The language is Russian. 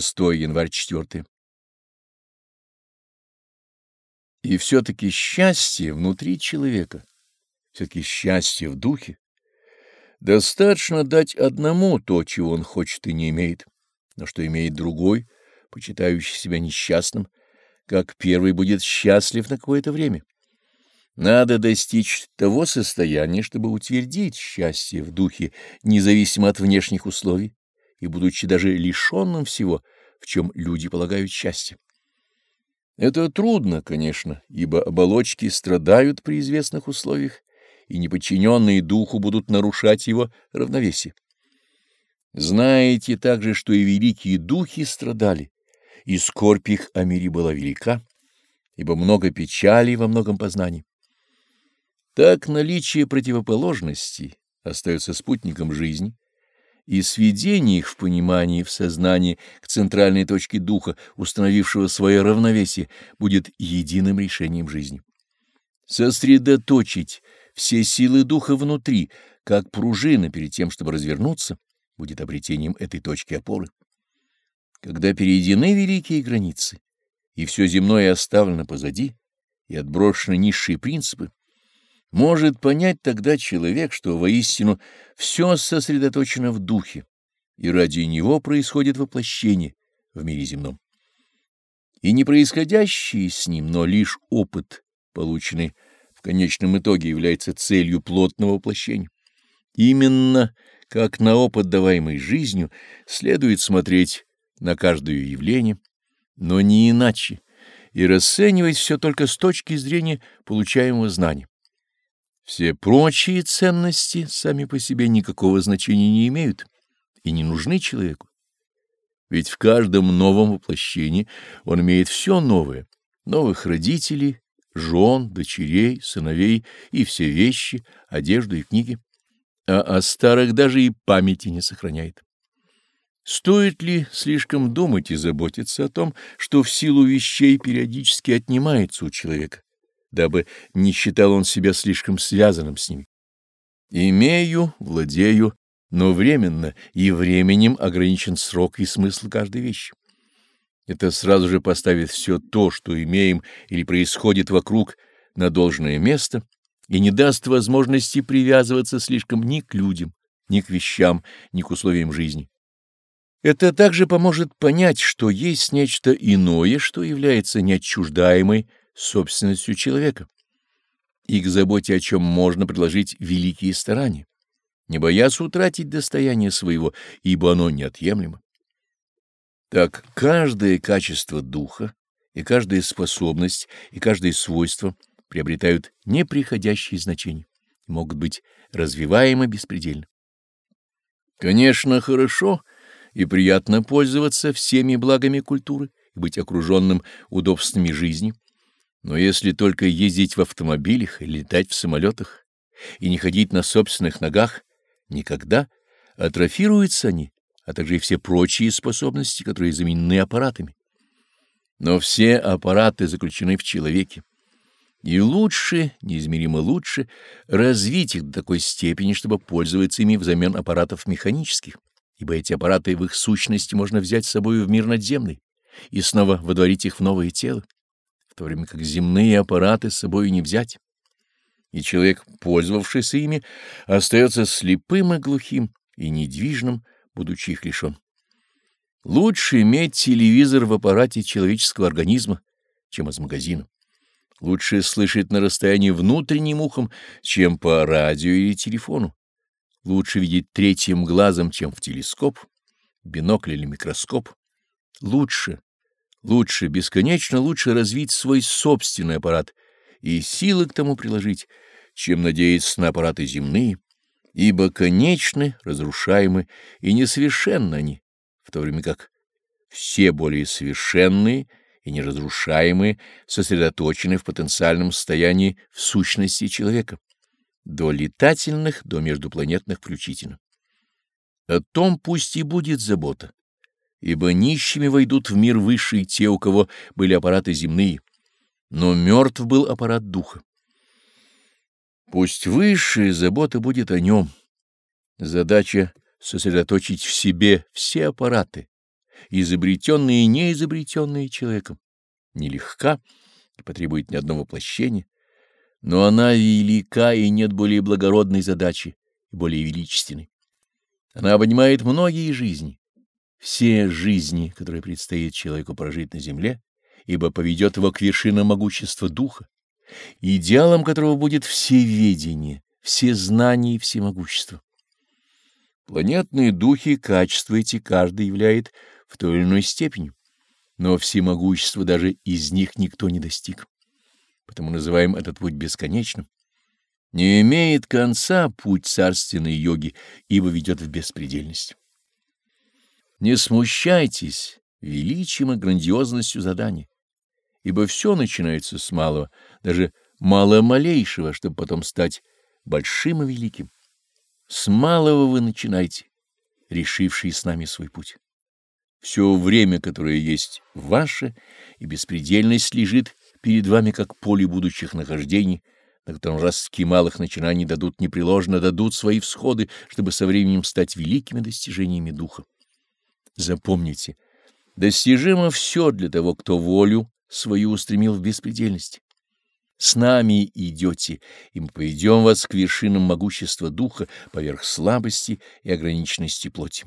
6 январь 4. И все-таки счастье внутри человека, все-таки счастье в духе. Достаточно дать одному то, чего он хочет и не имеет, но что имеет другой, почитающий себя несчастным, как первый будет счастлив на какое-то время. Надо достичь того состояния, чтобы утвердить счастье в духе, независимо от внешних условий, и будучи даже лишенным всего, в чем люди полагают счастье. Это трудно, конечно, ибо оболочки страдают при известных условиях, и неподчиненные духу будут нарушать его равновесие. Знаете также, что и великие духи страдали, и скорбь их о мире была велика, ибо много печали во многом познании. Так наличие противоположностей остается спутником жизни, и сведение их в понимании, в сознании к центральной точке духа, установившего свое равновесие, будет единым решением жизни. Сосредоточить все силы духа внутри, как пружина перед тем, чтобы развернуться, будет обретением этой точки опоры. Когда перейдены великие границы, и все земное оставлено позади, и отброшены низшие принципы, может понять тогда человек, что воистину все сосредоточено в духе, и ради него происходит воплощение в мире земном. И не происходящий с ним, но лишь опыт, полученный в конечном итоге, является целью плотного воплощения. Именно как на опыт, даваемый жизнью, следует смотреть на каждое явление, но не иначе, и расценивать все только с точки зрения получаемого знания. Все прочие ценности сами по себе никакого значения не имеют и не нужны человеку. Ведь в каждом новом воплощении он имеет все новое, новых родителей, жен, дочерей, сыновей и все вещи, одежду и книги, а о старых даже и памяти не сохраняет. Стоит ли слишком думать и заботиться о том, что в силу вещей периодически отнимается у человека? Дабы не считал он себя слишком связанным с ними. Имею, владею, но временно, и временем ограничен срок и смысл каждой вещи. Это сразу же поставит все то, что имеем или происходит вокруг, на должное место и не даст возможности привязываться слишком ни к людям, ни к вещам, ни к условиям жизни. Это также поможет понять, что есть нечто иное, что является неотчуждаемой собственностью человека, и к заботе о чем можно предложить великие старания, не боясь утратить достояние своего, ибо оно неотъемлемо. Так каждое качество духа и каждая способность и каждое свойство приобретают неприходящие значения и могут быть развиваемы беспредельно. Конечно, хорошо и приятно пользоваться всеми благами культуры и быть окруженным удобствами жизни, но если только ездить в автомобилях и летать в самолетах и не ходить на собственных ногах, никогда атрофируются они, а также и все прочие способности, которые заменены аппаратами. Но все аппараты заключены в человеке. И лучше, неизмеримо лучше, развить их до такой степени, чтобы пользоваться ими взамен аппаратов механических, ибо эти аппараты в их сущности можно взять с собой в мир надземный и снова водворить их в новое тело то время как земные аппараты с собой не взять. И человек, пользовавшийся ими, остается слепым и глухим и недвижным, будучи их лишен. Лучше иметь телевизор в аппарате человеческого организма, чем из магазина. Лучше слышать на расстоянии внутренним ухом, чем по радио или телефону. Лучше видеть третьим глазом, чем в телескоп, бинокль или микроскоп. Лучше Лучше, бесконечно лучше развить свой собственный аппарат и силы к тому приложить, чем надеяться на аппараты земные, ибо конечны, разрушаемы и несовершенны они, в то время как все более совершенные и неразрушаемые сосредоточены в потенциальном состоянии в сущности человека, до летательных, до междупланетных включительно. О том пусть и будет забота ибо нищими войдут в мир высший те, у кого были аппараты земные, но мертв был аппарат духа. Пусть высшая забота будет о нем. Задача — сосредоточить в себе все аппараты изобретенная и неизобретенная человеком, нелегка и потребует ни одного воплощения, но она велика и нет более благородной задачи и более величественной. Она обнимает многие жизни, все жизни, которые предстоит человеку прожить на земле, ибо поведет его к вершинам могущества духа, идеалом которого будет всеведение, все знания и всемогущество. Планетные духи качества эти каждый являет в той или иной степени, но всемогущества даже из них никто не достиг. Потому называем этот путь бесконечным. Не имеет конца путь царственной йоги, ибо ведет в беспредельность. Не смущайтесь величием и грандиозностью задания, ибо все начинается с малого, даже мало-малейшего, чтобы потом стать большим и великим. С малого вы начинайте, решившие с нами свой путь. Все время, которое есть ваше, и беспредельность лежит перед вами как поле будущих нахождений, на котором ростки малых начинаний дадут непреложно, дадут свои всходы, чтобы со временем стать великими достижениями духа. Запомните, достижимо все для того, кто волю свою устремил в беспредельность. С нами идете, и мы поведем вас к вершинам могущества духа поверх слабости и ограниченности плоти.